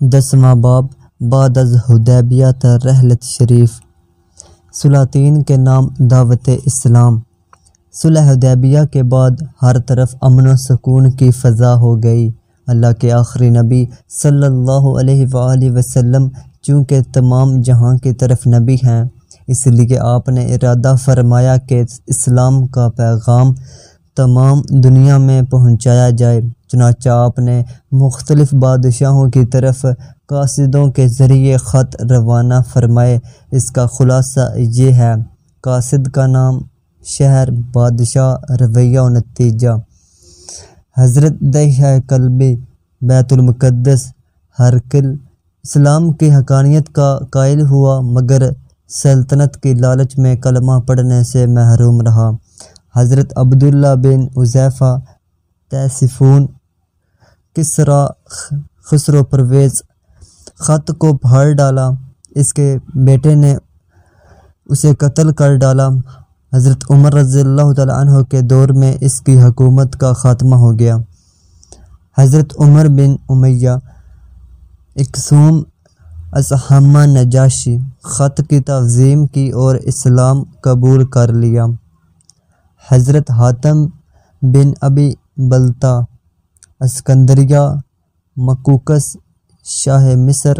دسواں باب، بعد از حدیبیہ تا رحلت شریف۔ سلاطین کے نام دعوت اسلام۔ صلح حدیبیہ کے بعد ہر طرف امن و سکون کی فضا ہو گئی۔ اللہ کے آخری نبی صلی اللہ علیہ وآلہ وسلم چونکہ تمام جہاں کی طرف نبی ہیں، اس لیے آپ نے ارادہ فرمایا کہ اسلام کا پیغام تمام دنیا میں پہنچایا جائے۔ چنانچہ آپ نے مختلف بادشاہوں کی طرف قاصدوں کے ذریعے خط روانہ فرمائے۔ اس کا خلاصہ یہ ہے، قاصد کا نام شہر بادشاہ رویہ و نتیجہ۔ حضرت دہ قلبی بیت المقدس، ہرکل، اسلام کی حقانیت کا قائل ہوا مگر سلطنت کی لالچ میں کلمہ پڑھنے سے محروم رہا۔ حضرت عبداللہ بن عزیفہ تیسفون کسرا خسرو پرویز خط کو پھاڑ ڈالا۔ اس کے بیٹے نے اسے قتل کر ڈالا۔ حضرت عمر رضی اللہ تعالیٰ عنہ کے دور میں اس کی حکومت کا خاتمہ ہو گیا۔ حضرت عمر بن امیہ، اکسوم اسحمہ نجاشی، خط کی تعظیم کی اور اسلام قبول کر لیا۔ حضرت حاتم بن ابی بلتا اسکندریہ، مکوکس، شاہ مصر،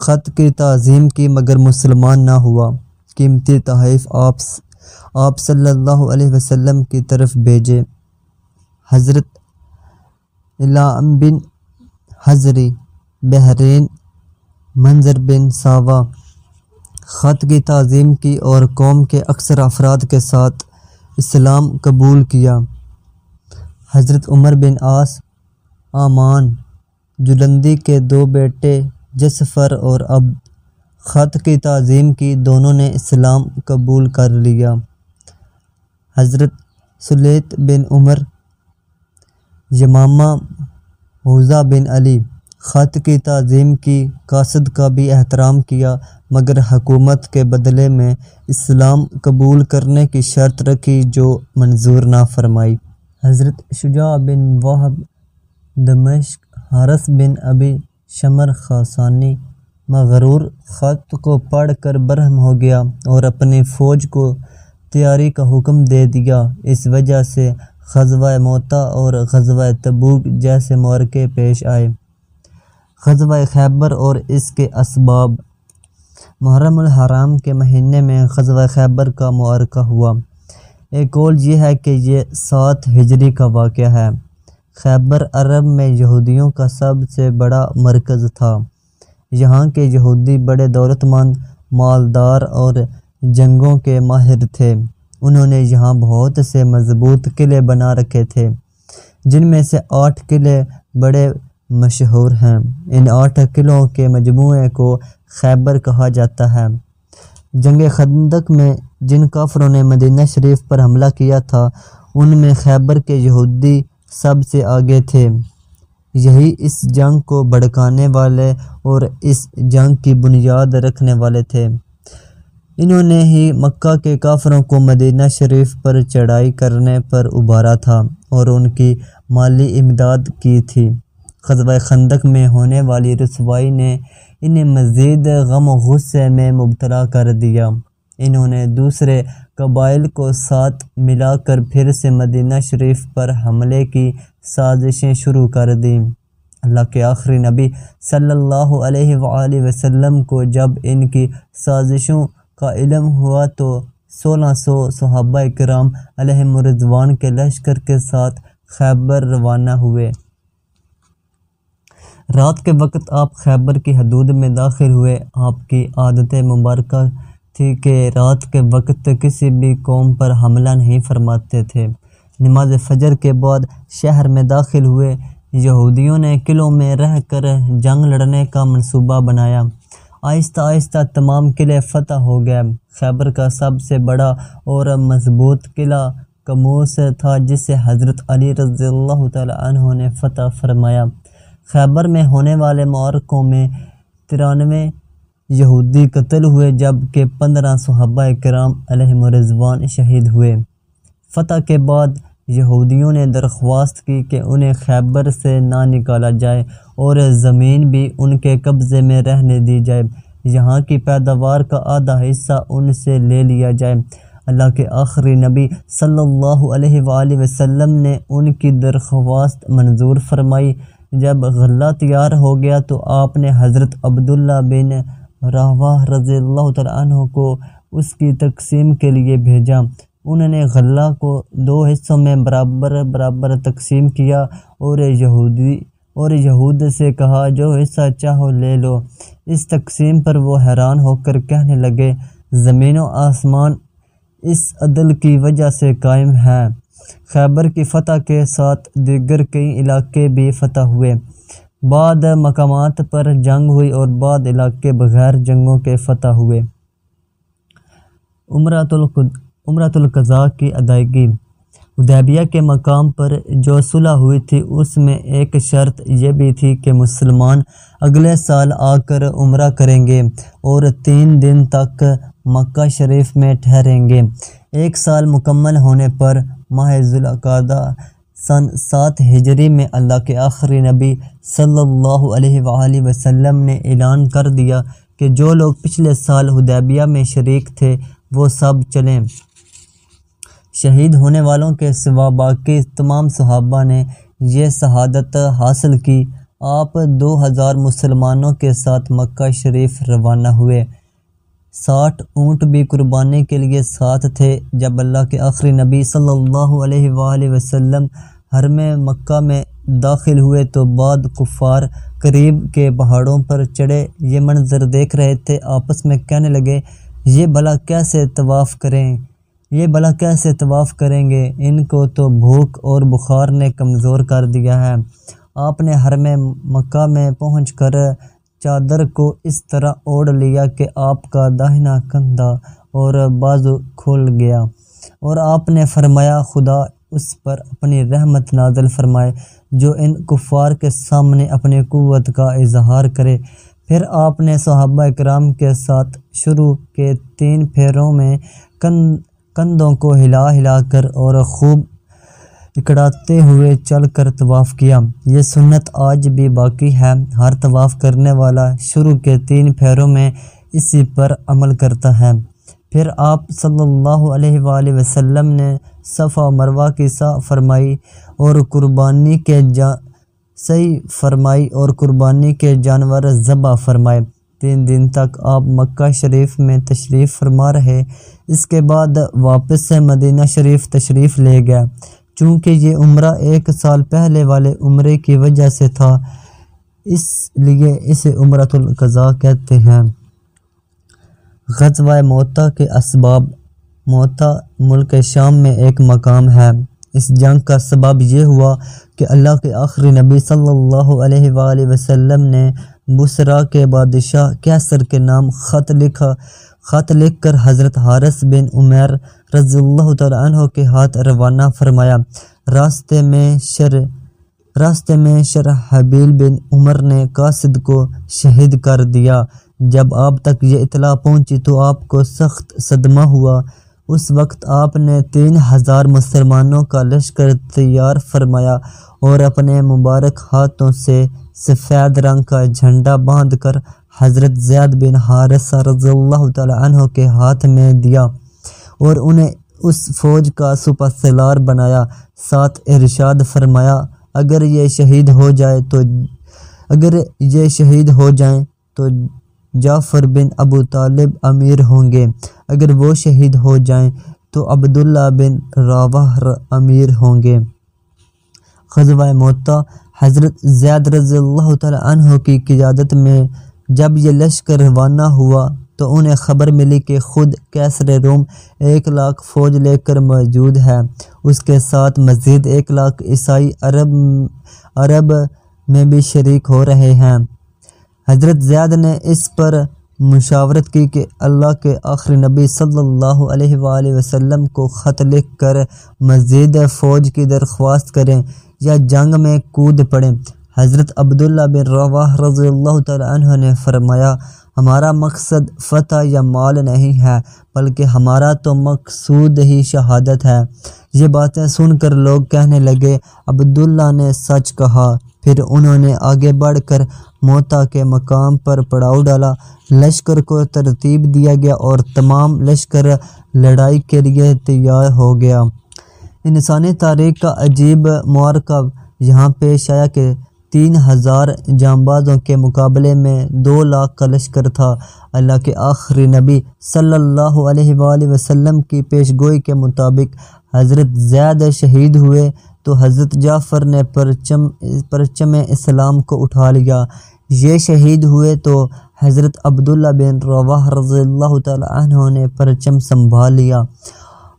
خط کی تعظیم کی مگر مسلمان نہ ہوا۔ قیمتی تحائف آپ آپ صلی اللہ علیہ وسلم کی طرف بھیجے۔ حضرت علام بن حضری، بحرین، منظر بن ساوا۔ خط کی تعظیم کی اور قوم کے اکثر افراد کے ساتھ اسلام قبول کیا۔ حضرت عمر بن آس آمان، جلندی کے دو بیٹے جسفر اور اب خط کی تعظیم کی دونوں نے اسلام قبول کر لیا۔ حضرت سلیت بن عمر، یمامہ حوضہ بن علی، خط کی تعظیم کی قاصد کا بھی احترام کیا، مگر حکومت کے بدلے میں اسلام قبول کرنے کی شرط رکھی جو منظور نہ فرمائی حضرت شجاع بن وحب دمشق حارث بن ابی شمر خاصانی مغرور خط کو پڑھ کر برہم ہو گیا اور اپنی فوج کو تیاری کا حکم دے دیا۔ اس وجہ سے غزوہ موتا اور غزوہ تبوک جیسے معرکے پیش آئے۔ غزوہ خیبر اور اس کے اسباب۔ محرم الحرام کے مہینے میں غزوہ خیبر کا معرکہ ہوا۔ ایک قول یہ ہے کہ یہ سات ہجری کا واقعہ ہے۔ خیبر عرب میں یہودیوں کا سب سے بڑا مرکز تھا۔ یہاں کے یہودی بڑے دولت مند، مالدار اور جنگوں کے ماہر تھے۔ انہوں نے یہاں بہت سے مضبوط قلعے بنا رکھے تھے، جن میں سے آٹھ قلعے بڑے مشہور ہیں۔ ان آٹھ قلعوں کے مجموعے کو خیبر کہا جاتا ہے۔ جنگ خندق میں جن کافروں نے مدینہ شریف پر حملہ کیا تھا، ان میں خیبر کے یہودی سب سے آگے تھے۔ یہی اس جنگ کو بھڑکانے والے اور اس جنگ کی بنیاد رکھنے والے تھے۔ انہوں نے ہی مکہ کے کافروں کو مدینہ شریف پر چڑھائی کرنے پر ابھارا تھا اور ان کی مالی امداد کی تھی۔ غزوہ خندق میں ہونے والی رسوائی نے انہیں مزید غم و غصے میں مبتلا کر دیا۔ انہوں نے دوسرے قبائل کو ساتھ ملا کر پھر سے مدینہ شریف پر حملے کی سازشیں شروع کر دیں۔ اللہ کے آخری نبی صلی اللہ علیہ وآلہ وسلم کو جب ان کی سازشوں کا علم ہوا تو سولہ سو صحابہ کرام علیہ مرضوان کے لشکر کے ساتھ خیبر روانہ ہوئے۔ رات کے وقت آپ خیبر کی حدود میں داخل ہوئے۔ آپ کی عادت مبارکہ تھی کہ رات کے وقت کسی بھی قوم پر حملہ نہیں فرماتے تھے۔ نماز فجر کے بعد شہر میں داخل ہوئے۔ یہودیوں نے قلعوں میں رہ کر جنگ لڑنے کا منصوبہ بنایا۔ آہستہ آہستہ تمام قلعے فتح ہو گئے۔ خیبر کا سب سے بڑا اور مضبوط قلعہ کموس تھا، جسے حضرت علی رضی اللہ تعالی عنہ نے فتح فرمایا۔ خیبر میں ہونے والے معرکوں میں ترانوے یہودی قتل ہوئے جبکہ پندرہ صحابہ کرام علیہ مرضوان شہید ہوئے۔ فتح کے بعد یہودیوں نے درخواست کی کہ انہیں خیبر سے نہ نکالا جائے اور زمین بھی ان کے قبضے میں رہنے دی جائے۔ یہاں کی پیداوار کا آدھا حصہ ان سے لے لیا جائے۔ اللہ کے آخری نبی صلی اللہ علیہ وآلہ وسلم نے ان کی درخواست منظور فرمائی۔ جب غلہ تیار ہو گیا تو آپ نے حضرت عبداللہ بن راہ رضی اللہ تعالیٰ عنہ کو اس کی تقسیم کے لیے بھیجا۔ انہوں نے غلہ کو دو حصوں میں برابر برابر تقسیم کیا اور یہودی اور یہود سے کہا، جو حصہ چاہو لے لو۔ اس تقسیم پر وہ حیران ہو کر کہنے لگے، زمین و آسمان اس عدل کی وجہ سے قائم ہے خیبر کی فتح کے ساتھ دیگر کئی علاقے بھی فتح ہوئے۔ بعد مقامات پر جنگ ہوئی اور بعد علاقے بغیر جنگوں کے فتح ہوئے۔ عمرۃ عمرۃ القضاء کی ادائیگی۔ ادیبیہ کے مقام پر جو صلح ہوئی تھی، اس میں ایک شرط یہ بھی تھی کہ مسلمان اگلے سال آ کر عمرہ کریں گے اور تین دن تک مکہ شریف میں ٹھہریں گے۔ ایک سال مکمل ہونے پر ماہ ذوالقادہ سن سات ہجری میں اللہ کے آخری نبی صلی اللہ علیہ وآلہ وسلم نے اعلان کر دیا کہ جو لوگ پچھلے سال حدیبیہ میں شریک تھے وہ سب چلیں۔ شہید ہونے والوں کے سوا باقی تمام صحابہ نے یہ شہادت حاصل کی۔ آپ دو ہزار مسلمانوں کے ساتھ مکہ شریف روانہ ہوئے۔ ساٹھ اونٹ بھی قربانی کے لیے ساتھ تھے جب اللہ کے آخری نبی صلی اللہ علیہ وآلہ وسلم حرم مکہ میں داخل ہوئے تو بعد کفار قریب کے پہاڑوں پر چڑھے، یہ منظر دیکھ رہے تھے، آپس میں کہنے لگے، یہ بلا کیسے طواف کریں؟ یہ بلا کیسے طواف کریں گے؟ ان کو تو بھوک اور بخار نے کمزور کر دیا ہے۔ آپ نے حرم مکہ میں پہنچ کر چادر کو اس طرح اوڑھ لیا کہ آپ کا داہنا کندھا اور بازو کھل گیا۔ اور آپ نے فرمایا، خدا اس پر اپنی رحمت نازل فرمائے، جو ان کفار کے سامنے اپنی قوت کا اظہار کرے۔ پھر آپ نے صحابہ اکرام کے ساتھ شروع کے تین پھیروں میں کندھوں کو ہلا ہلا کر اور خوب اکڑاتے ہوئے چل کر طواف کیا۔ یہ سنت آج بھی باقی ہے۔ ہر طواف کرنے والا شروع کے تین پھیروں میں اسی پر عمل کرتا ہے۔ پھر آپ صلی اللہ علیہ وآلہ وسلم نے صفا مروہ کی سا فرمائی اور قربانی کے جا صحیح فرمائی اور قربانی کے جانور ذبح فرمائے۔ تین دن تک آپ مکہ شریف میں تشریف فرما رہے۔ اس کے بعد واپس سے مدینہ شریف تشریف لے گیا چونکہ یہ عمرہ ایک سال پہلے والے عمرے کی وجہ سے تھا، اس لیے اسے عمرۃ القضاء کہتے ہیں۔ غزوہ موتا کے اسباب موتا ملک شام میں ایک مقام ہے۔ اس جنگ کا سبب یہ ہوا کہ اللہ کے آخری نبی صلی اللہ علیہ وآلہ وسلم نے بسرا کے بادشاہ کیسر کے نام خط لکھا۔ خط لکھ کر حضرت حارث بن عمیر رضی اللہ تعالیٰ عنہ کے ہاتھ روانہ فرمایا، راستے میں شر، راستے میں شرحبیل بن عمر نے قاصد کو شہید کر دیا۔ جب آپ تک یہ اطلاع پہنچی تو آپ کو سخت صدمہ ہوا۔ اس وقت آپ نے تین ہزار مسلمانوں کا لشکر تیار فرمایا اور اپنے مبارک ہاتھوں سے سفید رنگ کا جھنڈا باندھ کر حضرت زید بن حارثہ رضی اللہ تعالی عنہ کے ہاتھ میں دیا اور انہیں اس فوج کا سپہ سلار بنایا، ساتھ ارشاد فرمایا، اگر یہ شہید ہو جائے تو، اگر یہ شہید ہو جائیں تو جعفر بن ابو طالب امیر ہوں گے۔ اگر وہ شہید ہو جائیں تو عبداللہ بن راوح امیر ہوں گے۔ خضوہ موتا حضرت زید رضی اللہ تعالی عنہ کی قیادت میں جب یہ لشکر روانہ ہوا تو انہیں خبر ملی کہ خود کیسر روم ایک لاکھ فوج لے کر موجود ہے۔ اس کے ساتھ مزید ایک لاکھ عیسائی عرب عرب میں بھی شریک ہو رہے ہیں۔ حضرت زیاد نے اس پر مشاورت کی کہ اللہ کے آخری نبی صلی اللہ علیہ وآلہ وسلم کو خط لکھ کر مزید فوج کی درخواست کریں یا جنگ میں کود پڑیں۔ حضرت عبداللہ بن رواح رضی اللہ تعالی عنہ نے فرمایا، ہمارا مقصد فتح یا مال نہیں ہے، بلکہ ہمارا تو مقصود ہی شہادت ہے۔ یہ باتیں سن کر لوگ کہنے لگے، عبداللہ نے سچ کہا۔ پھر انہوں نے آگے بڑھ کر موتا کے مقام پر پڑاؤ ڈالا۔ لشکر کو ترتیب دیا گیا اور تمام لشکر لڑائی کے لیے تیار ہو گیا۔ انسانی تاریخ کا عجیب معرکہ یہاں پیش آیا کہ تین ہزار جانبازوں کے مقابلے میں دو لاکھ کا لشکر تھا۔ اللہ کے آخری نبی صلی اللہ علیہ وآلہ وسلم کی پیش گوئی کے مطابق حضرت زید شہید ہوئے تو حضرت جعفر نے پرچم پرچم اسلام کو اٹھا لیا۔ یہ شہید ہوئے تو حضرت عبداللہ بن رواح رضی اللہ تعالی عنہ نے پرچم سنبھال لیا۔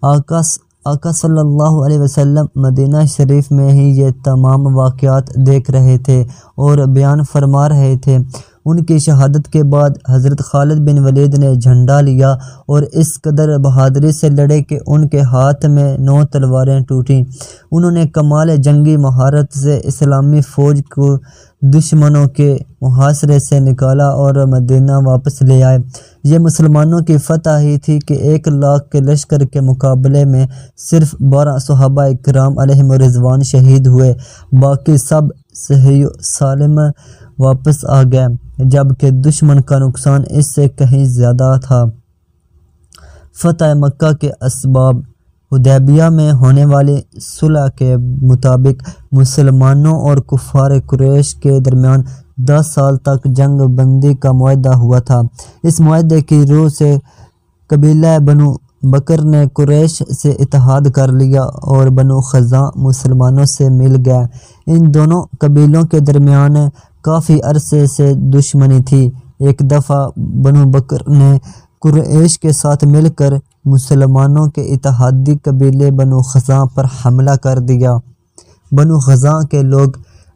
آکاس آقا صلی اللہ علیہ وسلم مدینہ شریف میں ہی یہ تمام واقعات دیکھ رہے تھے اور بیان فرما رہے تھے۔ ان کی شہادت کے بعد حضرت خالد بن ولید نے جھنڈا لیا اور اس قدر بہادری سے لڑے کہ ان کے ہاتھ میں نو تلواریں ٹوٹیں۔ انہوں نے کمال جنگی مہارت سے اسلامی فوج کو دشمنوں کے محاصرے سے نکالا اور مدینہ واپس لے آئے۔ یہ مسلمانوں کی فتح ہی تھی کہ ایک لاکھ کے لشکر کے مقابلے میں صرف بارہ صحابہ کرام علیہ رضوان شہید ہوئے۔ باقی سب صحیح سالم واپس آ گئے، جبکہ دشمن کا نقصان اس سے کہیں زیادہ تھا۔ فتح مکہ کے اسباب حدیبیہ میں ہونے والی صلح کے مطابق مسلمانوں اور کفار قریش کے درمیان دس سال تک جنگ بندی کا معاہدہ ہوا تھا۔ اس معاہدے کی روح سے قبیلہ بنو بکر نے قریش سے اتحاد کر لیا اور بنو خزاں مسلمانوں سے مل گیا ان دونوں قبیلوں کے درمیان کافی عرصے سے دشمنی تھی۔ ایک دفعہ بنو بکر نے قریش کے ساتھ مل کر مسلمانوں کے اتحادی قبیلے بنو خزاں پر حملہ کر دیا۔ بنو خزاں کے لوگ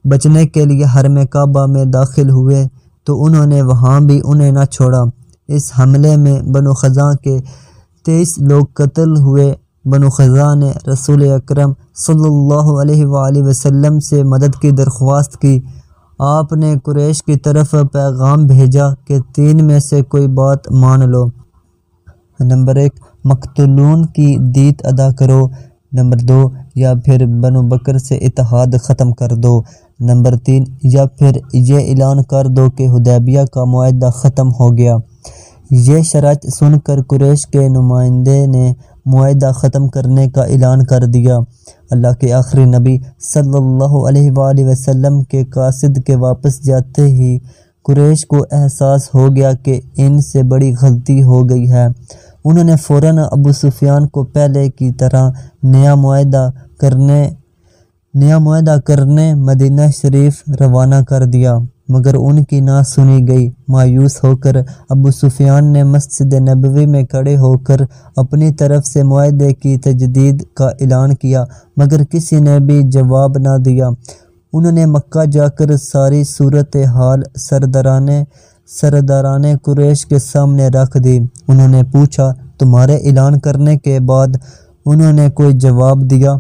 بچنے کے لیے حرم کعبہ میں داخل ہوئے تو انہوں نے وہاں بھی انہیں نہ چھوڑا۔ اس حملے میں بنو خزاں کے تیئیس لوگ قتل ہوئے۔ بنو خزاں نے رسول اکرم صلی اللہ علیہ وآلہ وسلم سے مدد کی درخواست کی۔ آپ نے قریش کی طرف پیغام بھیجا کہ تین میں سے کوئی بات مان لو۔ نمبر ایک مقتولون کی دیت ادا کرو۔ نمبر دو، یا پھر بنو بکر سے اتحاد ختم کر دو۔ نمبر تین، یا پھر یہ اعلان کر دو کہ حدیبیہ کا معاہدہ ختم ہو گیا۔ یہ شرائط سن کر قریش کے نمائندے نے معاہدہ ختم کرنے کا اعلان کر دیا۔ اللہ کے آخری نبی صلی اللہ علیہ وآلہ وسلم کے قاصد کے واپس جاتے ہی قریش کو احساس ہو گیا کہ ان سے بڑی غلطی ہو گئی ہے۔ انہوں نے فوراً ابو سفیان کو پہلے کی طرح نیا معاہدہ کرنے، نیا معاہدہ کرنے مدینہ شریف روانہ کر دیا، مگر ان کی نہ سنی گئی۔ مایوس ہو کر ابو سفیان نے مسجد نبوی میں کھڑے ہو کر اپنی طرف سے معاہدے کی تجدید کا اعلان کیا، مگر کسی نے بھی جواب نہ دیا۔ انہوں نے مکہ جا کر ساری صورت حال سردران سرداران قریش کے سامنے رکھ دی۔ انہوں نے پوچھا، تمہارے اعلان کرنے کے بعد انہوں نے کوئی جواب دیا؟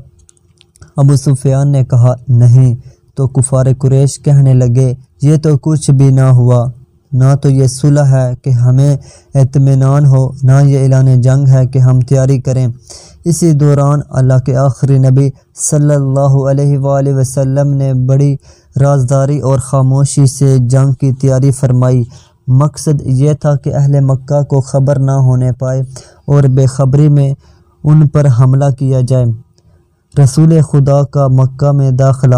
ابو سفیان نے کہا، نہیں۔ تو کفار قریش کہنے لگے، یہ تو کچھ بھی نہ ہوا۔ نہ تو یہ صلح ہے کہ ہمیں اطمینان ہو، نہ یہ اعلان جنگ ہے کہ ہم تیاری کریں۔ اسی دوران اللہ کے آخری نبی صلی اللہ علیہ وآلہ وسلم نے بڑی رازداری اور خاموشی سے جنگ کی تیاری فرمائی۔ مقصد یہ تھا کہ اہل مکہ کو خبر نہ ہونے پائے اور بے خبری میں ان پر حملہ کیا جائے۔ رسول خدا کا مکہ میں داخلہ۔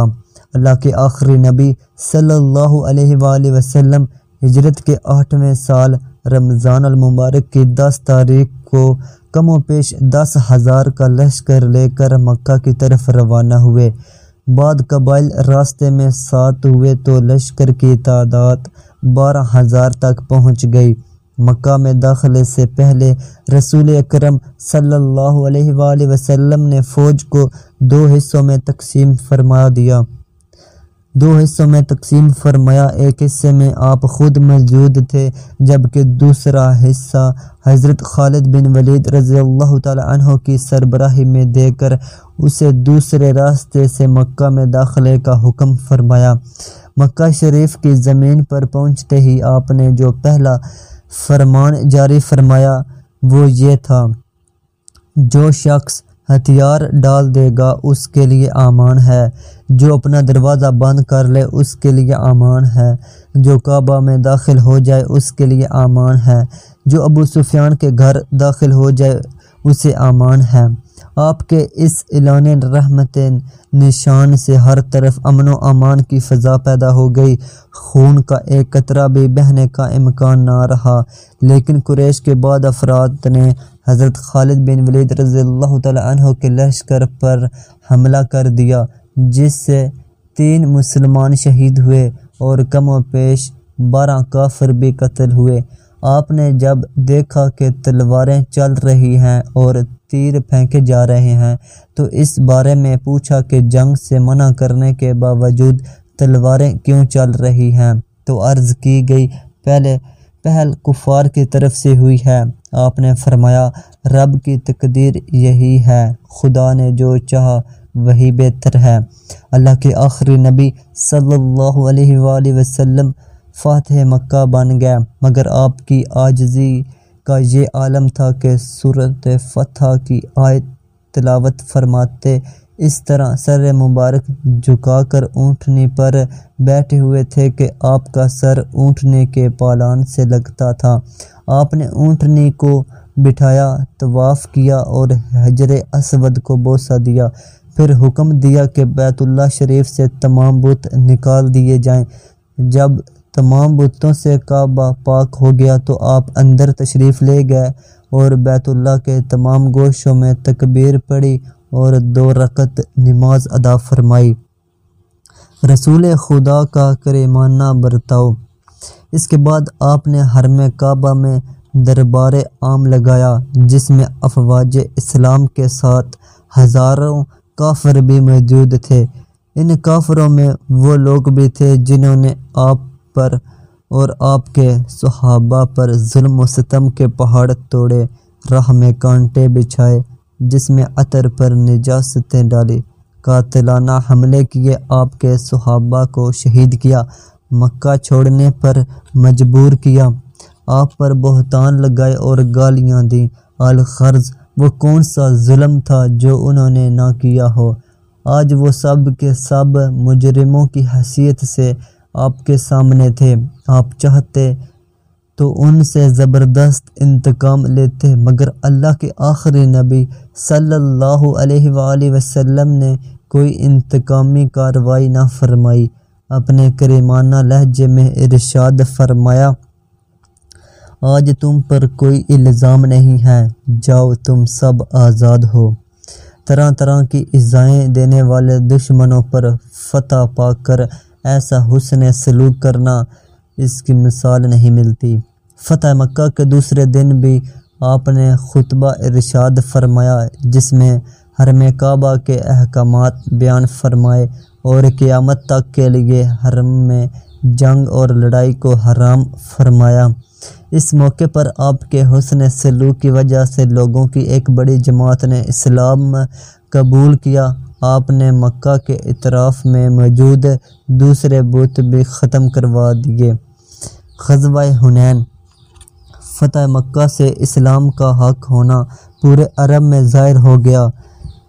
اللہ کے آخری نبی صلی اللہ علیہ وآلہ وسلم ہجرت کے آٹھویں سال رمضان المبارک کی دس تاریخ کو کم و پیش دس ہزار کا لشکر لے کر مکہ کی طرف روانہ ہوئے۔ بعد قبائل راستے میں ساتھ ہوئے تو لشکر کی تعداد بارہ ہزار تک پہنچ گئی۔ مکہ میں داخلے سے پہلے رسول اکرم صلی اللہ علیہ وآلہ وسلم نے فوج کو دو حصوں میں تقسیم فرما دیا۔ دو حصوں میں تقسیم فرمایا، ایک حصے میں آپ خود موجود تھے، جبکہ دوسرا حصہ حضرت خالد بن ولید رضی اللہ تعالی عنہ کی سربراہی میں دے کر اسے دوسرے راستے سے مکہ میں داخلے کا حکم فرمایا۔ مکہ شریف کی زمین پر پہنچتے ہی آپ نے جو پہلا فرمان جاری فرمایا، وہ یہ تھا، جو شخص ہتھیار ڈال دے گا، اس کے لیے امان ہے۔ جو اپنا دروازہ بند کر لے، اس کے لیے امان ہے۔ جو کعبہ میں داخل ہو جائے، اس کے لیے امان ہے۔ جو ابو سفیان کے گھر داخل ہو جائے، اسے امان ہے۔ آپ کے اس اعلان رحمت نشان سے ہر طرف امن و امان کی فضا پیدا ہو گئی۔ خون کا ایک قطرہ بھی بہنے کا امکان نہ رہا۔ لیکن قریش کے بعد افراد نے حضرت خالد بن ولید رضی اللہ تعالی عنہ کے لشکر پر حملہ کر دیا۔ جس سے تین مسلمان شہید ہوئے اور کم و پیش بارہ کافر بھی قتل ہوئے۔ آپ نے جب دیکھا کہ تلواریں چل رہی ہیں اور تیر پھینکے جا رہے ہیں، تو اس بارے میں پوچھا کہ جنگ سے منع کرنے کے باوجود تلواریں کیوں چل رہی ہیں؟ تو عرض کی گئی، پہلے پہل کفار کی طرف سے ہوئی ہے۔ آپ نے فرمایا، رب کی تقدیر یہی ہے، خدا نے جو چاہا وہی بہتر ہے۔ اللہ کے آخری نبی صلی اللہ علیہ وآلہ وسلم فاتح مکہ بن گیا مگر آپ کی آجزی کا یہ عالم تھا کہ صورت فتح کی آیت تلاوت فرماتے اس طرح سر مبارک جھکا کر اونٹنی پر بیٹھے ہوئے تھے کہ آپ کا سر اونٹنے کے پالان سے لگتا تھا۔ آپ نے اونٹنی کو بٹھایا، طواف کیا اور حجر اسود کو بوسہ دیا۔ پھر حکم دیا کہ بیت اللہ شریف سے تمام بت نکال دیے جائیں۔ جب تمام بتوں سے کعبہ پاک ہو گیا تو آپ اندر تشریف لے گئے اور بیت اللہ کے تمام گوشوں میں تکبیر پڑی اور دو رکت نماز ادا فرمائی۔ رسول خدا کا کریمانہ برتاؤ۔ اس کے بعد آپ نے حرم کعبہ میں دربار عام لگایا، جس میں افواج اسلام کے ساتھ ہزاروں کافر بھی موجود تھے۔ ان کافروں میں وہ لوگ بھی تھے جنہوں نے آپ پر اور آپ کے صحابہ پر ظلم و ستم کے پہاڑ توڑے، راہ میں کانٹے بچھائے، جس میں عطر پر نجاستیں ڈالی۔ قاتلانہ حملے کیے، آپ کے صحابہ کو شہید کیا، مکہ چھوڑنے پر مجبور کیا۔ آپ پر بہتان لگائے اور گالیاں دیں۔ الخرض وہ کون سا ظلم تھا جو انہوں نے نہ کیا ہو؟ آج وہ سب کے سب مجرموں کی حیثیت سے آپ کے سامنے تھے۔ آپ چاہتے تو ان سے زبردست انتقام لیتے، مگر اللہ کے آخری نبی صلی اللہ علیہ وآلہ وسلم نے کوئی انتقامی کاروائی نہ فرمائی۔ اپنے کریمانہ لہجے میں ارشاد فرمایا آج تم پر کوئی الزام نہیں ہے۔ جاؤ تم سب آزاد ہو۔ طرح طرح کی اضائیں دینے والے دشمنوں پر فتح پا کر ایسا حسن سلوک کرنا اس کی مثال نہیں ملتی۔ فتح مکہ کے دوسرے دن بھی آپ نے خطبہ ارشاد فرمایا، جس میں حرم کعبہ کے احکامات بیان فرمائے اور قیامت تک کے لیے حرم میں جنگ اور لڑائی کو حرام فرمایا۔ اس موقع پر آپ کے حسن سلوک کی وجہ سے لوگوں کی ایک بڑی جماعت نے اسلام قبول کیا۔ آپ نے مکہ کے اطراف میں موجود دوسرے بت بھی ختم کروا دیے۔ غزوہ حنین فتح مکہ سے اسلام کا حق ہونا پورے عرب میں ظاہر ہو گیا۔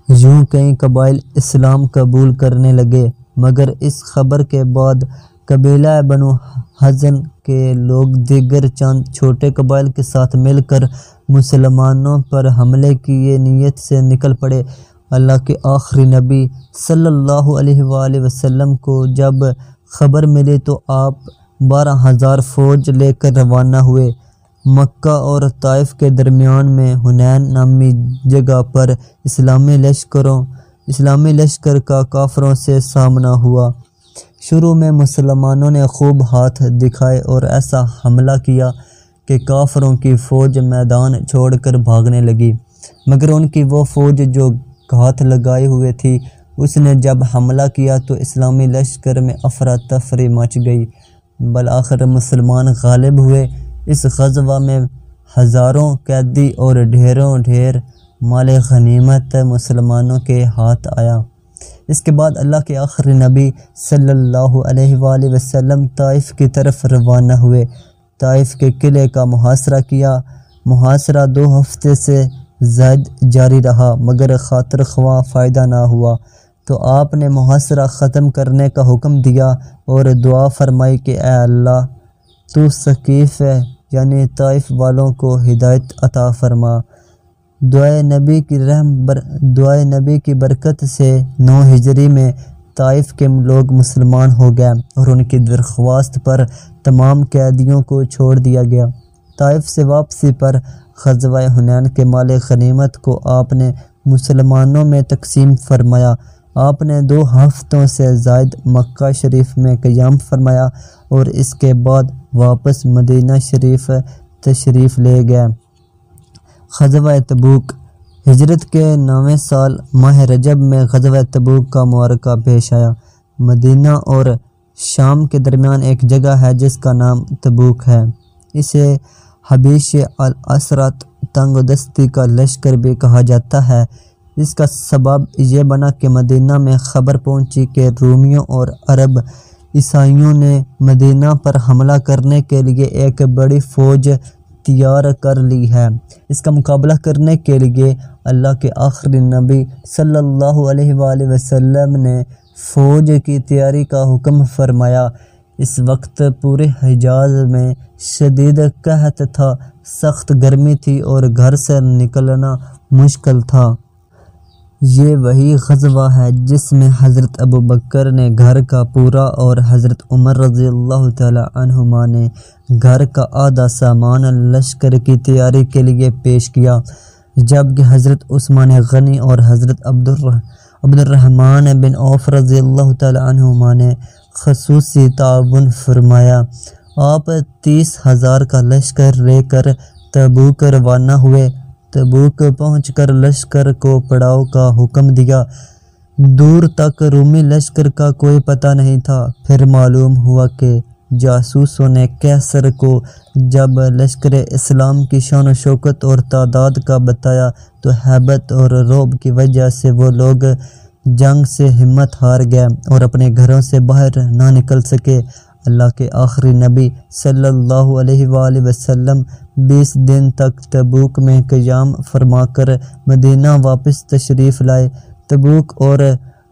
یوں کئی قبائل اسلام قبول کرنے لگے، مگر اس خبر کے بعد قبیلہ بنو حزن کے لوگ دیگر چند چھوٹے قبائل کے ساتھ مل کر مسلمانوں پر حملے کی یہ نیت سے نکل پڑے۔ اللہ کے آخری نبی صلی اللہ علیہ وآلہ وسلم کو جب خبر ملی تو آپ بارہ ہزار فوج لے کر روانہ ہوئے۔ مکہ اور طائف کے درمیان میں حنین نامی جگہ پر اسلامی لشکروں، اسلامی لشکر کا کافروں سے سامنا ہوا۔ شروع میں مسلمانوں نے خوب ہاتھ دکھائے اور ایسا حملہ کیا کہ کافروں کی فوج میدان چھوڑ کر بھاگنے لگی۔ مگر ان کی وہ فوج جو ہاتھ لگائے ہوئے تھی، اس نے جب حملہ کیا تو اسلامی لشکر میں افراتفری مچ گئی۔ بالآخر مسلمان غالب ہوئے۔ اس غزوہ میں ہزاروں قیدی اور ڈھیروں ڈھیر مال غنیمت مسلمانوں کے ہاتھ آیا۔ اس کے بعد اللہ کے آخری نبی صلی اللہ علیہ وآلہ وسلم طائف کی طرف روانہ ہوئے۔ طائف کے قلعے کا محاصرہ کیا۔ محاصرہ دو ہفتے سے زائد جاری رہا، مگر خاطر خواہ فائدہ نہ ہوا۔ تو آپ نے محاصرہ ختم کرنے کا حکم دیا اور دعا فرمائی کہ اے اللہ، تو ثقیف ہے یعنی طائف والوں کو ہدایت عطا فرما۔ دعائے نبی کی رحم بر، دعائے نبی کی برکت سے نو ہجری میں طائف کے لوگ مسلمان ہو گئے اور ان کی درخواست پر تمام قیدیوں کو چھوڑ دیا گیا۔ طائف سے واپسی پر خزوہ حنین کے مال غنیمت کو آپ نے مسلمانوں میں تقسیم فرمایا۔ آپ نے دو ہفتوں سے زائد مکہ شریف میں قیام فرمایا اور اس کے بعد واپس مدینہ شریف تشریف لے گئے۔ غزوہ تبوک۔ ہجرت کے نویں سال ماہ رجب میں غزوہ تبوک کا معرکہ پیش آیا۔ مدینہ اور شام کے درمیان ایک جگہ ہے جس کا نام تبوک ہے۔ اسے حبیش الاسرات تنگ دستی کا لشکر بھی کہا جاتا ہے۔ اس کا سبب یہ بنا کہ مدینہ میں خبر پہنچی کہ رومیوں اور عرب عیسائیوں نے مدینہ پر حملہ کرنے کے لیے ایک بڑی فوج تیار کر لی ہے۔ اس کا مقابلہ کرنے کے لیے اللہ کے آخری نبی صلی اللہ علیہ وآلہ وسلم نے فوج کی تیاری کا حکم فرمایا۔ اس وقت پورے حجاز میں شدید قحط تھا، سخت گرمی تھی اور گھر سے نکلنا مشکل تھا۔ یہ وہی غزوہ ہے جس میں حضرت ابو بکر نے گھر کا پورا اور حضرت عمر رضی اللہ تعالی عنہما نے گھر کا آدھا سامان لشکر کی تیاری کے لیے پیش کیا، جبکہ حضرت عثمان غنی اور حضرت عبد عبد الرحمن بن عوف رضی اللہ تعالی عنہما نے خصوصی تعاون فرمایا۔ آپ تیس ہزار کا لشکر لے کر تبوک روانہ ہوئے۔ تبوک پہنچ کر لشکر کو پڑاؤ کا حکم دیا۔ دور تک رومی لشکر کا کوئی پتہ نہیں تھا۔ پھر معلوم ہوا کہ جاسوسوں نے کیسر کو جب لشکر اسلام کی شان و شوکت اور تعداد کا بتایا تو حیبت اور روب کی وجہ سے وہ لوگ جنگ سے ہمت ہار گئے اور اپنے گھروں سے باہر نہ نکل سکے۔ اللہ کے آخری نبی صلی اللہ علیہ وآلہ وسلم بیس دن تک تبوک میں قیام فرما کر مدینہ واپس تشریف لائے۔ تبوک اور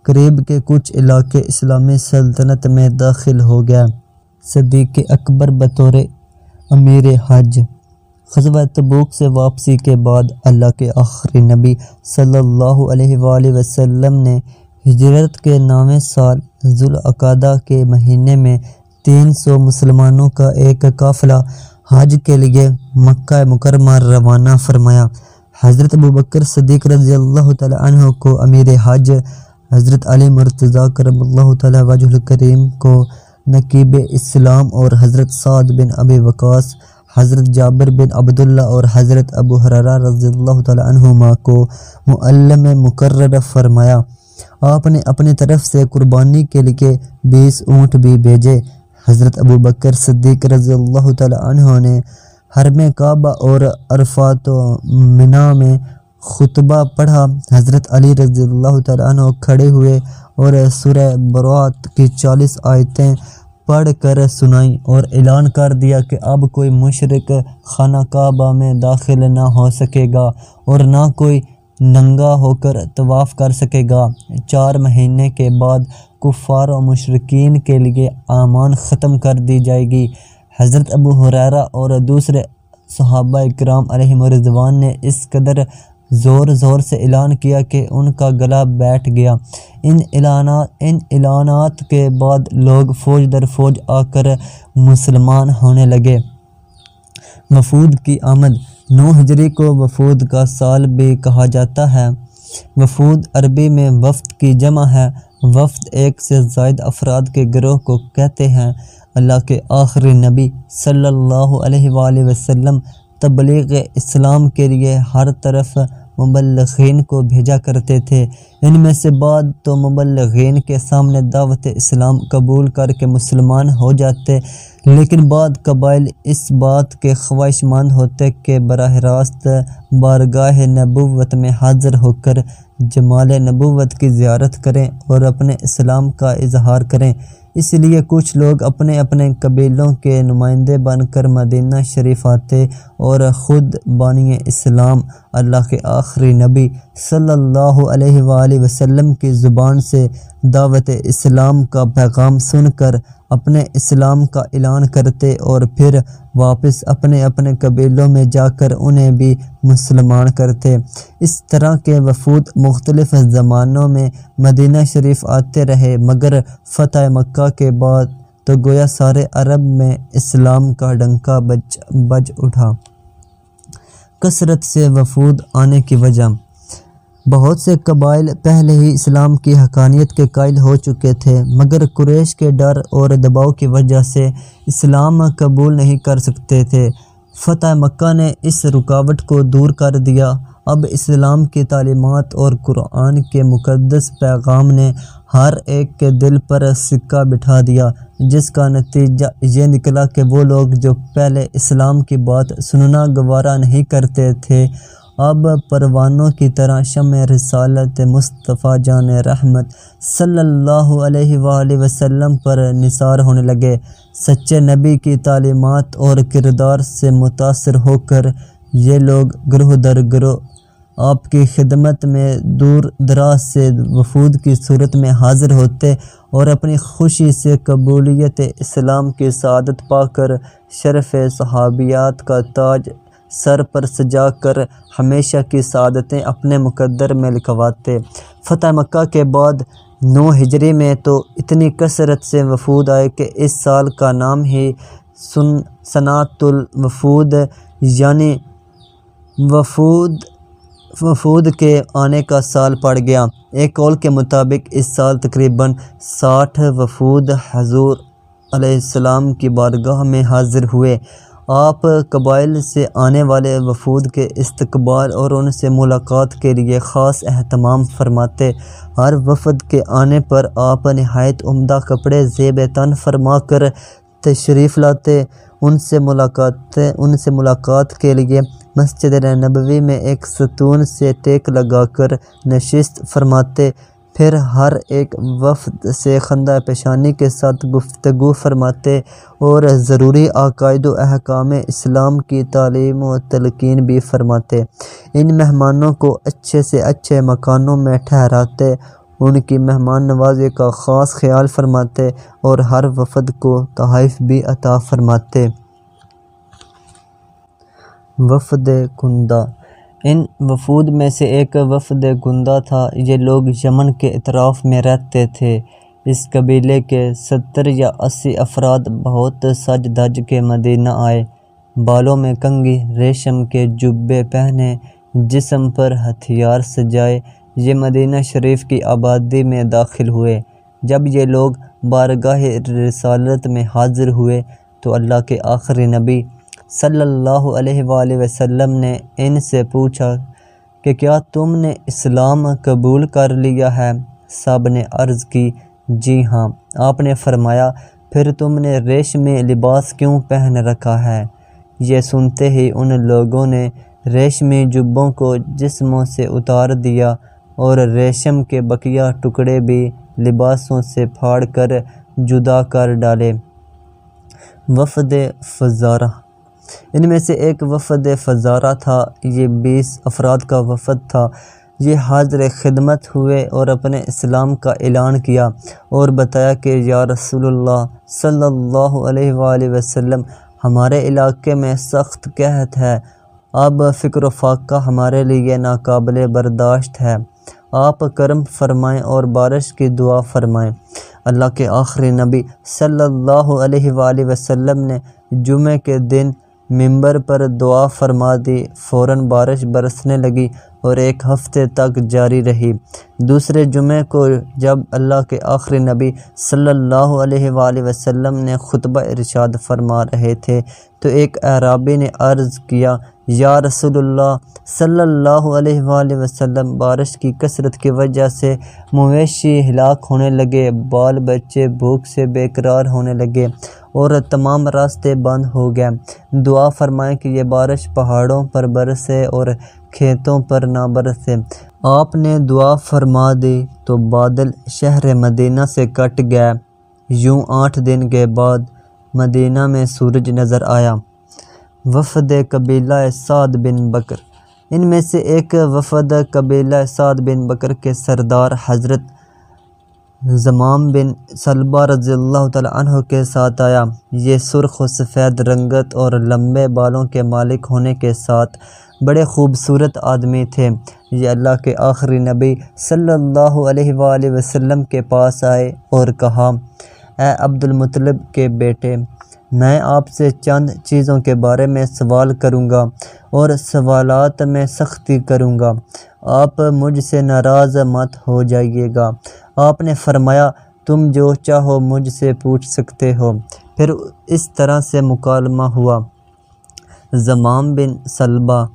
قریب کے کچھ علاقے اسلامی سلطنت میں داخل ہو گیا صدیق اکبر بطور امیر حج۔ خزوہ تبوک سے واپسی کے بعد اللہ کے آخری نبی صلی اللہ علیہ وآلہ وسلم نے ہجرت کے نویں سال ذوالعقادہ کے مہینے میں تین سو مسلمانوں کا ایک قافلہ حج کے لیے مکہ مکرمہ روانہ فرمایا۔ حضرت ابو بکر صدیق رضی اللہ تعالی عنہ کو امیر حج حضرت علی مرتضیٰ کرم اللہ تعالی وجہ الکریم کو نقیب اسلام اور حضرت سعد بن ابی وقاص، حضرت جابر بن عبداللہ اور حضرت ابو حرارہ رضی اللہ تعالی عنہما کو معلم مقرر فرمایا۔ آپ نے اپنی طرف سے قربانی کے لیے بیس اونٹ بھی بھیجے۔ حضرت ابو بکر صدیق رضی اللہ تعالی عنہ نے حرم کعبہ اور عرفات و منا میں خطبہ پڑھا۔ حضرت علی رضی اللہ تعالی عنہ کھڑے ہوئے اور سورہ برات کی چالیس آیتیں پڑھ کر سنائیں اور اعلان کر دیا کہ اب کوئی مشرق خانہ کعبہ میں داخل نہ ہو سکے گا اور نہ کوئی ننگا ہو کر طواف کر سکے گا۔ چار مہینے کے بعد کفار و مشرقین کے لیے امان ختم کر دی جائے گی۔ حضرت ابو حریرہ اور دوسرے صحابہ اکرام علیہ مرضوان نے اس قدر زور زور سے اعلان کیا کہ ان کا گلا بیٹھ گیا۔ ان اعلانات ان اعلانات کے بعد لوگ فوج در فوج آ کر مسلمان ہونے لگے۔ وفود کی آمد نو ہجری کو وفود کا سال بھی کہا جاتا ہے۔ وفود عربی میں وفد کی جمع ہے۔ وفد ایک سے زائد افراد کے گروہ کو کہتے ہیں۔ اللہ کے آخری نبی صلی اللہ علیہ وآلہ وسلم تبلیغ اسلام کے لیے ہر طرف مبلغین کو بھیجا کرتے تھے۔ ان میں سے بعد تو مبلغین کے سامنے دعوت اسلام قبول کر کے مسلمان ہو جاتے لیکن بعد قبائل اس بات کے خواہش مند ہوتے کہ براہ راست بارگاہ نبوت میں حاضر ہو کر جمال نبوت کی زیارت کریں اور اپنے اسلام کا اظہار کریں۔ اس لیے کچھ لوگ اپنے اپنے قبیلوں کے نمائندے بن کر مدینہ شریف آتے اور خود بانی اسلام، اللہ کے آخری نبی صلی اللہ علیہ وآلہ وسلم کی زبان سے دعوت اسلام کا پیغام سن کر اپنے اسلام کا اعلان کرتے اور پھر واپس اپنے اپنے قبیلوں میں جا کر انہیں بھی مسلمان کرتے۔ اس طرح کے وفود مختلف زمانوں میں مدینہ شریف آتے رہے، مگر فتح مکہ کے بعد تو گویا سارے عرب میں اسلام کا ڈنکا بج بج اٹھا۔ کثرت سے وفود آنے کی وجہ بہت سے قبائل پہلے ہی اسلام کی حقانیت کے قائل ہو چکے تھے، مگر قریش کے ڈر اور دباؤ کی وجہ سے اسلام قبول نہیں کر سکتے تھے۔ فتح مکہ نے اس رکاوٹ کو دور کر دیا۔ اب اسلام کی تعلیمات اور قرآن کے مقدس پیغام نے ہر ایک کے دل پر سکہ بٹھا دیا، جس کا نتیجہ یہ نکلا کہ وہ لوگ جو پہلے اسلام کی بات سننا گوارا نہیں کرتے تھے اب پروانوں کی طرح شمع رسالت مصطفیٰ جان رحمت صلی اللہ علیہ وآلہ وسلم پر نثار ہونے لگے۔ سچے نبی کی تعلیمات اور کردار سے متاثر ہو کر یہ لوگ گروہ در گروہ آپ کی خدمت میں دور دراز سے وفود کی صورت میں حاضر ہوتے اور اپنی خوشی سے قبولیت اسلام کی سعادت پا کر شرف صحابیات کا تاج سر پر سجا کر ہمیشہ کی سعادتیں اپنے مقدر میں لکھواتے۔ فتح مکہ کے بعد نو ہجری میں تو اتنی کثرت سے وفود آئے کہ اس سال کا نام ہی سن، صنعت الوفود یعنی وفود وفود کے آنے کا سال پڑ گیا۔ ایک قول کے مطابق اس سال تقریباً ساٹھ وفود حضور علیہ السلام کی بارگاہ میں حاضر ہوئے۔ آپ قبائل سے آنے والے وفود کے استقبال اور ان سے ملاقات کے لیے خاص اہتمام فرماتے، ہر وفد کے آنے پر آپ نہایت عمدہ کپڑے زیب تن فرما کر تشریف لاتے۔ ان سے ملاقات، ان سے ملاقات کے لیے مسجد نبوی میں ایک ستون سے ٹیک لگا کر نشست فرماتے۔ پھر ہر ایک وفد سے خندہ پیشانی کے ساتھ گفتگو فرماتے اور ضروری عقائد و احکام اسلام کی تعلیم و تلقین بھی فرماتے۔ ان مہمانوں کو اچھے سے اچھے مکانوں میں ٹھہراتے، ان کی مہمان نوازی کا خاص خیال فرماتے اور ہر وفد کو تحائف بھی عطا فرماتے۔ وفد کندہ ان وفود میں سے ایک وفد گندہ تھا۔ یہ لوگ یمن کے اطراف میں رہتے تھے۔ اس قبیلے کے ستر یا اسی افراد بہت سج دھج کے مدینہ آئے۔ بالوں میں کنگھی، ریشم کے جبے پہنے، جسم پر ہتھیار سجائے۔ یہ مدینہ شریف کی آبادی میں داخل ہوئے۔ جب یہ لوگ بارگاہ رسالت میں حاضر ہوئے تو اللہ کے آخری نبی صلی اللہ علیہ وآلہ وسلم نے ان سے پوچھا کہ کیا تم نے اسلام قبول کر لیا ہے؟ سب نے عرض کی جی ہاں۔ آپ نے فرمایا، پھر تم نے ریشمی لباس کیوں پہن رکھا ہے؟ یہ سنتے ہی ان لوگوں نے ریشمی جبوں کو جسموں سے اتار دیا اور ریشم کے بقیہ ٹکڑے بھی لباسوں سے پھاڑ کر جدا کر ڈالے۔ وفد فزارہ ان میں سے ایک وفد فزارہ تھا، یہ بیس افراد کا وفد تھا۔ یہ حاضر خدمت ہوئے اور اپنے اسلام کا اعلان کیا اور بتایا کہ یا رسول اللہ صلی اللہ علیہ وآلہ وسلم، ہمارے علاقے میں سخت قحط ہے۔ اب فکر و فاقہ ہمارے لیے ناقابل برداشت ہے۔ آپ کرم فرمائیں اور بارش کی دعا فرمائیں۔ اللہ کے آخری نبی صلی اللہ علیہ وآلہ وسلم نے جمعہ کے دن ممبر پر دعا فرما دی۔ فوراً بارش برسنے لگی اور ایک ہفتے تک جاری رہی۔ دوسرے جمعے کو جب اللہ کے آخری نبی صلی اللہ علیہ وآلہ وسلم نے خطبہ ارشاد فرما رہے تھے تو ایک اعرابی نے عرض کیا، یا رسول اللہ صلی اللہ علیہ وآلہ وسلم، بارش کی کثرت کی وجہ سے مویشی ہلاک ہونے لگے، بال بچے بھوک سے بے قرار ہونے لگے۔ اور تمام راستے بند ہو گئے۔ دعا فرمائیں کہ یہ بارش پہاڑوں پر برسے اور کھیتوں پر نہ برسے۔ آپ نے دعا فرما دی تو بادل شہر مدینہ سے کٹ گئے۔ یوں آٹھ دن کے بعد مدینہ میں سورج نظر آیا۔ وفد قبیلہ سعد بن بکر۔ ان میں سے ایک وفد قبیلہ سعد بن بکر کے سردار حضرت زمام بن صلبہ رضی اللہ تعالیٰ عنہ کے ساتھ آیا۔ یہ سرخ و سفید رنگت اور لمبے بالوں کے مالک ہونے کے ساتھ بڑے خوبصورت آدمی تھے۔ یہ اللہ کے آخری نبی صلی اللہ علیہ وآلہ وسلم کے پاس آئے اور کہا، اے عبد المطلب کے بیٹے، میں آپ سے چند چیزوں کے بارے میں سوال کروں گا اور سوالات میں سختی کروں گا آپ مجھ سے ناراض مت ہو جائیے گا۔ آپ نے فرمایا، تم جو چاہو مجھ سے پوچھ سکتے ہو۔ پھر اس طرح سے مکالمہ ہوا۔ زمام بن صلبہ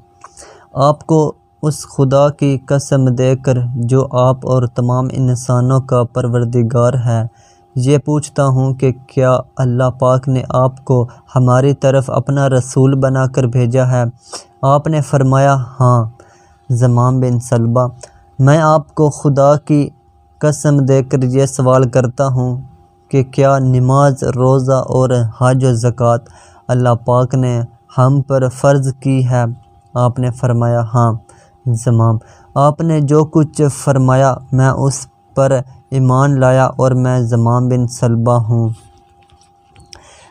آپ کو اس خدا کی قسم دے کر جو آپ اور تمام انسانوں کا پروردگار ہے۔ یہ پوچھتا ہوں کہ کیا اللہ پاک نے آپ کو ہماری طرف اپنا رسول بنا کر بھیجا ہے؟ آپ نے فرمایا ہاں۔ زمام بن صلبہ میں آپ کو خدا کی قسم دے کر یہ سوال کرتا ہوں کہ کیا نماز، روزہ اور حج و زکوٰۃ اللہ پاک نے ہم پر فرض کی ہے؟ آپ نے فرمایا ہاں۔ زمام، آپ نے جو کچھ فرمایا، میں اس پر ایمان لایا اور میں زمام بن صلبہ ہوں۔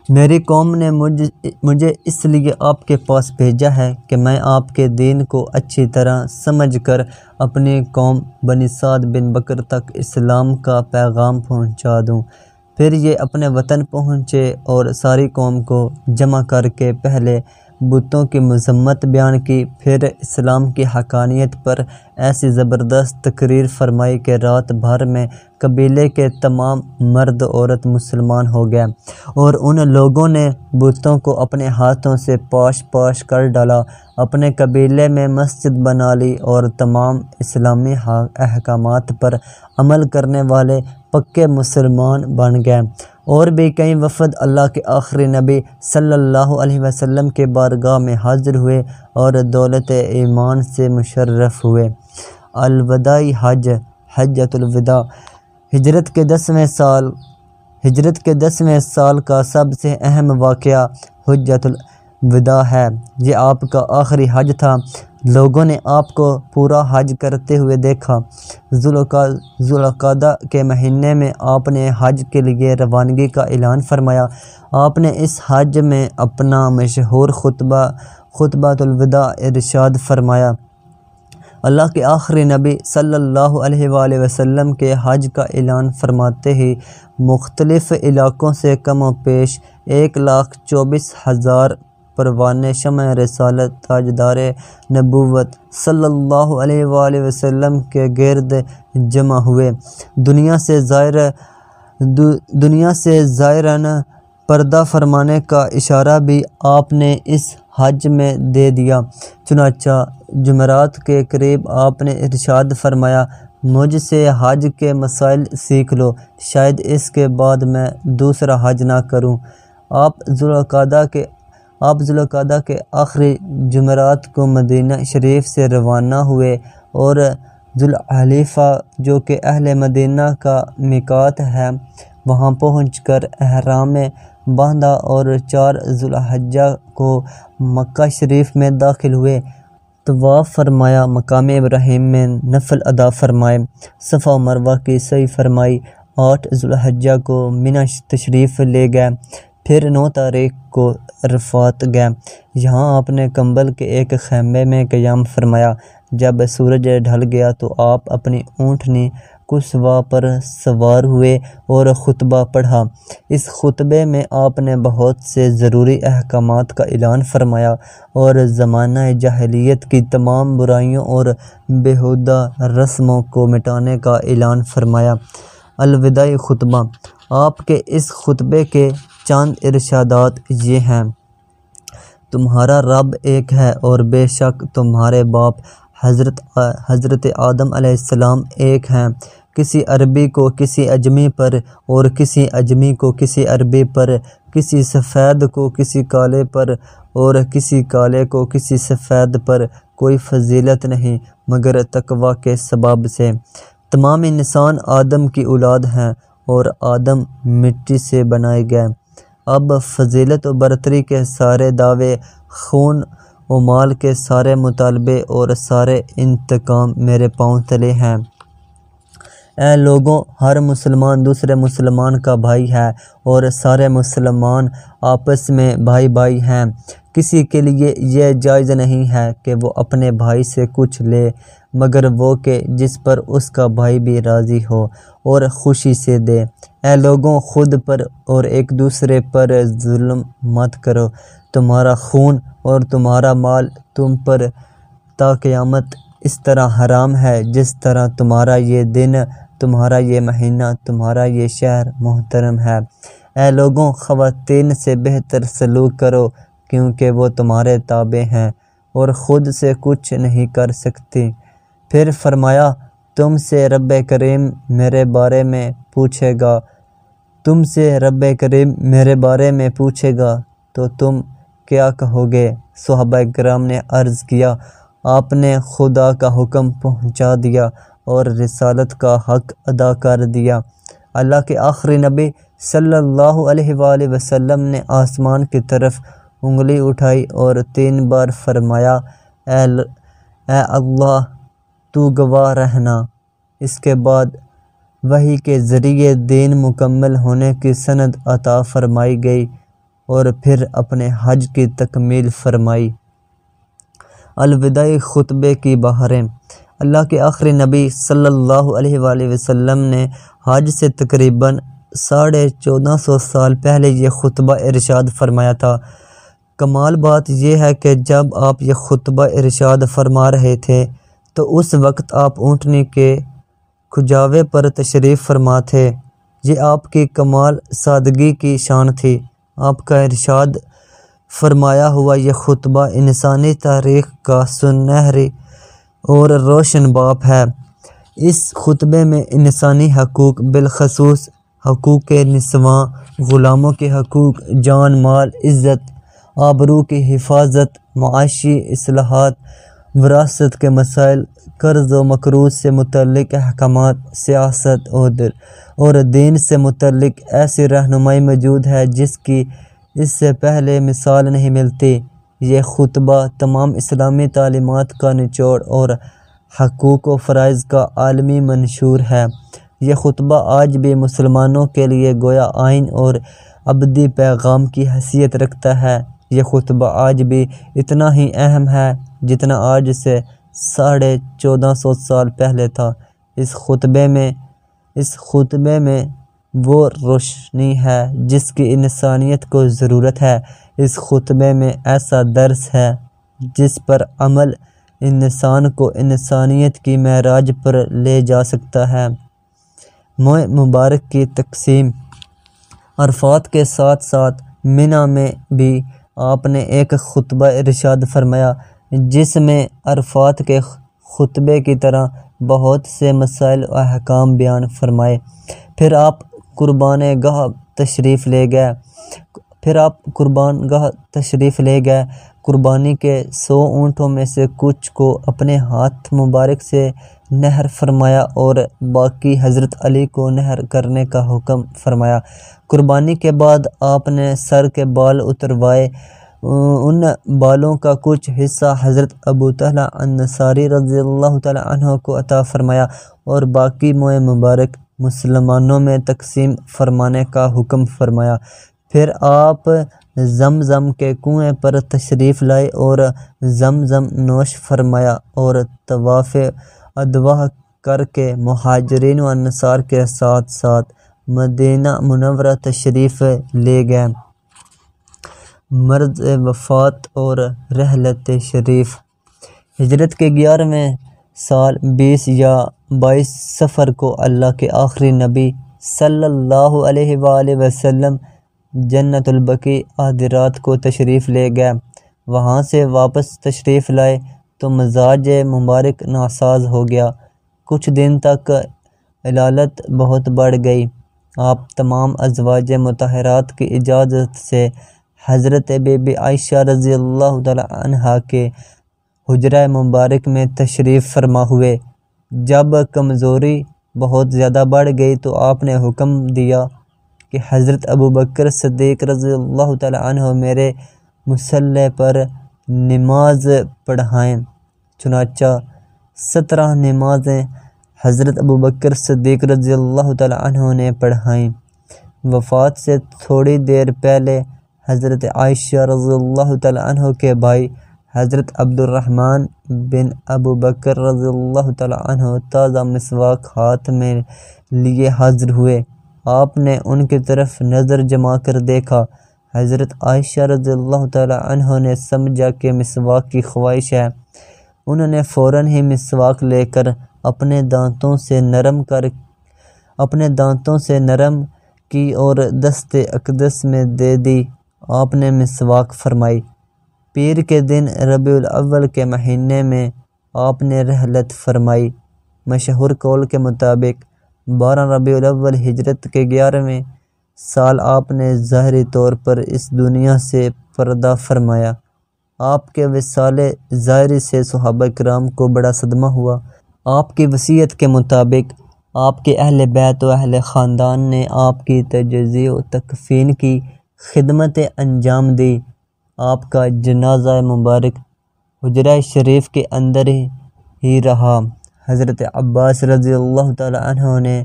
میری قوم نے مجھ، مجھے اس لیے آپ کے پاس بھیجا ہے کہ میں آپ کے دین کو اچھی طرح سمجھ کر اپنی قوم بنی سعد بن بکر تک اسلام کا پیغام پہنچا دوں۔ پھر یہ اپنے وطن پہنچے اور ساری قوم کو جمع کر کے پہلے بتوں کی مذمت بیان کی، پھر اسلام کی حقانیت پر ایسی زبردست تقریر فرمائی کہ رات بھر میں قبیلے کے تمام مرد عورت مسلمان ہو گئے اور ان لوگوں نے بتوں کو اپنے ہاتھوں سے پاش پاش کر ڈالا، اپنے قبیلے میں مسجد بنا لی اور تمام اسلامی احکامات پر عمل کرنے والے پکے مسلمان بن گئے۔ اور بھی کئی وفد اللہ کے آخری نبی صلی اللہ علیہ وسلم کے بارگاہ میں حاضر ہوئے اور دولت ایمان سے مشرف ہوئے۔ الوداعی حج حجت الوداع ہجرت کے دسویں سال، ہجرت کے دسویں سال کا سب سے اہم واقعہ حجت الوداع ہے۔ یہ آپ کا آخری حج تھا۔ لوگوں نے آپ کو پورا حج کرتے ہوئے دیکھا۔ ذوالقادہ کے مہینے میں آپ نے حج کے لیے روانگی کا اعلان فرمایا۔ آپ نے اس حج میں اپنا مشہور خطبہ خطبہ الوداع ارشاد فرمایا۔ اللہ کے آخری نبی صلی اللہ علیہ وآلہ وسلم کے حج کا اعلان فرماتے ہی مختلف علاقوں سے کم و پیش ایک لاکھ چوبیس ہزار پروان شمع رسالت تاجدار نبوت صلی اللہ علیہ وآلہ وسلم کے گرد جمع ہوئے۔ دنیا سے زائر دنیا سے زائران پردہ فرمانے کا اشارہ بھی آپ نے اس حج میں دے دیا۔ چنانچہ جمعرات کے قریب آپ نے ارشاد فرمایا، مجھ سے حج کے مسائل سیکھ لو، شاید اس کے بعد میں دوسرا حج نہ کروں۔ آپ ذوالقادہ کے آپ ذوالقادہ کے آخری جمعرات کو مدینہ شریف سے روانہ ہوئے اور ذوالحلیفہ جو کہ اہل مدینہ کا مکات ہے، وہاں پہنچ کر احرام باندھا اور چار ذوالحجہ کو مکہ شریف میں داخل ہوئے۔ طواف فرمایا، مقام ابراہیم میں نفل ادا فرمائے۔ صفا و مروہ کی صحیح فرمائی، آٹھ ذوالحجہ کو منہ تشریف لے گئے۔ پھر نو تاریخ کو عرفات گئے۔ یہاں آپ نے کمبل کے ایک خیمے میں قیام فرمایا۔ جب سورج ڈھل گیا تو آپ اپنی اونٹنی کسوا پر سوار ہوئے اور خطبہ پڑھا۔ اس خطبے میں آپ نے بہت سے ضروری احکامات کا اعلان فرمایا اور زمانہ جاہلیت کی تمام برائیوں اور بیہودہ رسموں کو مٹانے کا اعلان فرمایا۔ الوداعی خطبہ۔ آپ کے اس خطبے کے چاند ارشادات یہ ہیں۔ تمہارا رب ایک ہے اور بے شک تمہارے باپ حضرت حضرت آدم علیہ السلام ایک ہیں۔ کسی عربی کو کسی اجمی پر اور کسی اجمی کو کسی عربی پر، کسی سفید کو کسی کالے پر اور کسی کالے کو کسی سفید پر کوئی فضیلت نہیں، مگر تقوی کے سبب سے۔ تمام انسان آدم کی اولاد ہیں۔ اور آدم مٹی سے بنائے گئے۔ اب فضیلت و برتری کے سارے دعوے، خون و مال کے سارے مطالبے اور سارے انتقام میرے پاؤں تلے ہیں۔ اے لوگوں، ہر مسلمان دوسرے مسلمان کا بھائی ہے اور سارے مسلمان آپس میں بھائی بھائی ہیں۔ کسی کے لیے یہ جائز نہیں ہے کہ وہ اپنے بھائی سے کچھ لے، مگر وہ کہ جس پر اس کا بھائی بھی راضی ہو اور خوشی سے دے۔ اے لوگوں، خود پر اور ایک دوسرے پر ظلم مت کرو۔ تمہارا خون اور تمہارا مال تم پر تا قیامت اس طرح حرام ہے جس طرح تمہارا یہ دن، تمہارا یہ مہینہ، تمہارا یہ شہر محترم ہے۔ اے لوگوں، خواتین سے بہتر سلوک کرو۔ کیونکہ وہ تمہارے تابع ہیں اور خود سے کچھ نہیں کر سکتی۔ پھر فرمایا، تم سے رب کریم میرے بارے میں پوچھے گا۔ تم سے رب کریم میرے بارے میں پوچھے گا۔ تو تم کیا کہو گے؟ صحابہ کرام نے عرض کیا، آپ نے خدا کا حکم پہنچا دیا اور رسالت کا حق ادا کر دیا۔ اللہ کے آخری نبی صلی اللہ علیہ وآلہ وسلم نے آسمان کی طرف انگلی اٹھائی اور تین بار فرمایا، اے اے اللہ، تو گواہ رہنا۔ اس کے بعد وہی کے ذریعے دین مکمل ہونے کی سند عطا فرمائی گئی اور پھر اپنے حج کی تکمیل فرمائی۔ الوداعی خطبے کی بہاریں اللہ کے آخری نبی صلی اللہ علیہ وآلہ وسلم نے حج سے تقریباً ساڑھے چودہ سو سال پہلے یہ خطبہ ارشاد فرمایا تھا۔ کمال بات یہ ہے کہ جب آپ یہ خطبہ ارشاد فرما رہے تھے، تو اس وقت آپ اونٹنی کے کھجاوے پر تشریف فرما تھے۔ یہ آپ کی کمال سادگی کی شان تھی۔ آپ کا ارشاد فرمایا ہوا یہ خطبہ انسانی تاریخ کا سنہری اور روشن باپ ہے۔ اس خطبے میں انسانی حقوق بالخصوص حقوق نسواں، غلاموں کے حقوق، جان، مال، عزت آبرو کی حفاظت، معاشی اصلاحات، وراثت کے مسائل، قرض و مقروض سے متعلق احکامات، سیاست عہدر اور دین سے متعلق ایسی رہنمائی موجود ہے جس کی اس سے پہلے مثال نہیں ملتی۔ یہ خطبہ تمام اسلامی تعلیمات کا نچوڑ اور حقوق و فرائض کا عالمی منشور ہے۔ یہ خطبہ آج بھی مسلمانوں کے لیے گویا آئین اور ابدی پیغام کی حیثیت رکھتا ہے۔ یہ خطبہ آج بھی اتنا ہی اہم ہے جتنا آج سے ساڑھے چودہ سو سال پہلے تھا۔ اس خطبے میں، اس خطبے میں وہ روشنی ہے جس کی انسانیت کو ضرورت ہے۔ اس خطبے میں ایسا درس ہے جس پر عمل انسان کو انسانیت کی معراج پر لے جا سکتا ہے۔ موئے مبارک کی تقسیم۔ عرفات کے ساتھ ساتھ منع میں بھی آپ نے ایک خطبہ ارشاد فرمایا جس میں عرفات کے خطبے کی طرح بہت سے مسائل و احکام بیان فرمائے۔ پھر آپ قربان گاہ تشریف لے گئے۔ پھر آپ قربان گاہ تشریف لے گئے۔ قربانی کے سو اونٹوں میں سے کچھ کو اپنے ہاتھ مبارک سے نہر فرمایا اور باقی حضرت علی کو نہر کرنے کا حکم فرمایا۔ قربانی کے بعد آپ نے سر کے بال اتروائے۔ ان بالوں کا کچھ حصہ حضرت ابو تعالیٰ انصاری رضی اللہ تعالیٰ عنہ کو عطا فرمایا اور باقی موئے مبارک مسلمانوں میں تقسیم فرمانے کا حکم فرمایا۔ پھر آپ زم زم کے کنویں پر تشریف لائے اور زم زم نوش فرمایا اور طواف ادواح کر کے مہاجرین و انصار کے ساتھ ساتھ مدینہ منورہ تشریف لے گئے۔ مرض وفات اور رحلت شریف۔ ہجرت کے گیارہویں سال بیس یا بائیس سفر کو اللہ کے آخری نبی صلی اللہ علیہ وآلہ وسلم جنت البقی آدرات کو تشریف لے گئے۔ وہاں سے واپس تشریف لائے۔ تو مزاج مبارک ناساز ہو گیا۔ کچھ دن تک علالت بہت بڑھ گئی۔ آپ تمام ازواج متحرات کی اجازت سے حضرت بی بی عائشہ رضی اللہ تعالی عنہ کے حجرہ مبارک میں تشریف فرما ہوئے۔ جب کمزوری بہت زیادہ بڑھ گئی تو آپ نے حکم دیا کہ حضرت ابو بکر صدیق رضی اللہ تعالی عنہ میرے مسلح پر نماز پڑھائیں۔ چنانچہ سترہ نمازیں حضرت ابو بکر صدیق رضی اللہ تعالی عنہ نے پڑھائیں۔ وفات سے تھوڑی دیر پہلے حضرت عائشہ رضی اللہ تعالی عنہ کے بھائی حضرت عبد الرحمن بن ابو بکر رضی اللہ تعالی عنہ تازہ مسواک ہاتھ میں لیے حاضر ہوئے۔ آپ نے ان کی طرف نظر جما کر دیکھا۔ حضرت عائشہ رضی اللہ تعالی عنہ نے سمجھا کہ مسواک کی خواہش ہے۔ انہوں نے فوراً ہی مسواک لے کر اپنے دانتوں سے نرم کر اپنے دانتوں سے نرم کی اور دست اقدس میں دے دی۔ آپ نے مسواک فرمائی۔ پیر کے دن ربیع الاول کے مہینے میں آپ نے رحلت فرمائی۔ مشہور قول کے مطابق، بارہ ربیع الاول ہجرت کے گیارہویں سال آپ نے ظاہری طور پر اس دنیا سے پردہ فرمایا۔ آپ کے وصال ظاہری سے صحابہ کرام کو بڑا صدمہ ہوا۔ آپ کی وصیت کے مطابق آپ کے اہل بیت و اہل خاندان نے آپ کی تجزی و تکفین کی خدمت انجام دی۔ آپ کا جنازہ مبارک حجرہ شریف کے اندر ہی رہا۔ حضرت عباس رضی اللہ تعالی عنہ نے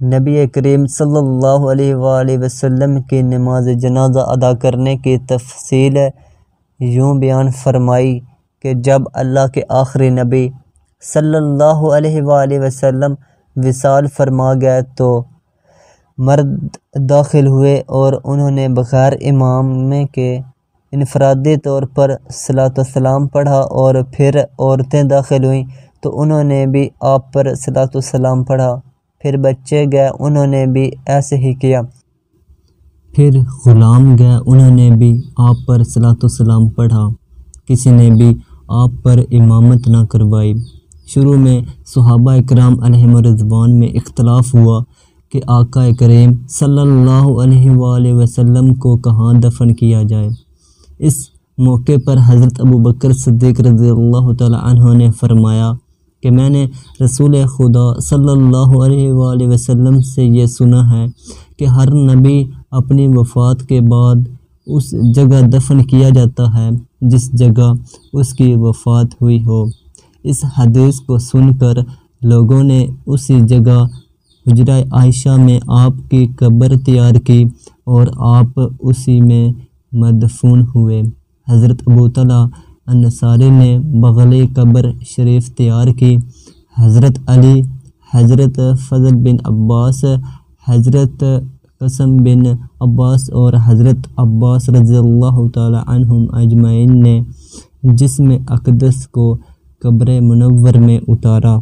نبی کریم صلی اللہ علیہ وآلہ وسلم کی نماز جنازہ ادا کرنے کی تفصیل یوں بیان فرمائی کہ جب اللہ کے آخری نبی صلی اللہ علیہ وآلہ وسلم وصال فرما گئے تو مرد داخل ہوئے اور انہوں نے بغیر امام میں کے انفرادی طور پر صلاۃ السلام پڑھا اور پھر عورتیں داخل ہوئیں تو انہوں نے بھی آپ پر صلاۃ السلام پڑھا۔ پھر بچے گئے، انہوں نے بھی ایسے ہی کیا۔ پھر غلام گئے، انہوں نے بھی آپ پر صلاۃ السلام پڑھا۔ کسی نے بھی آپ پر امامت نہ کروائی۔ شروع میں صحابہ اکرام علیہ مرضوان میں اختلاف ہوا کہ آقا کریم صلی اللہ علیہ وآلہ وسلم کو کہاں دفن کیا جائے۔ اس موقع پر حضرت ابو بکر صدیق رضی اللہ تعالی عنہ نے فرمایا کہ میں نے رسول خدا صلی اللہ علیہ وآلہ وسلم سے یہ سنا ہے کہ ہر نبی اپنی وفات کے بعد اس جگہ دفن کیا جاتا ہے جس جگہ اس کی وفات ہوئی ہو۔ اس حدیث کو سن کر لوگوں نے اسی جگہ حجرہ عائشہ میں آپ کی قبر تیار کی اور آپ اسی میں مدفون ہوئے۔ حضرت ابو طلع انصاری نے بغل قبر شریف تیار کی۔ حضرت علی، حضرت فضل بن عباس، حضرت قسم بن عباس اور حضرت عباس رضی اللہ تعالی عنہم اجمعین نے جسم اقدس کو قبر منور میں اتارا۔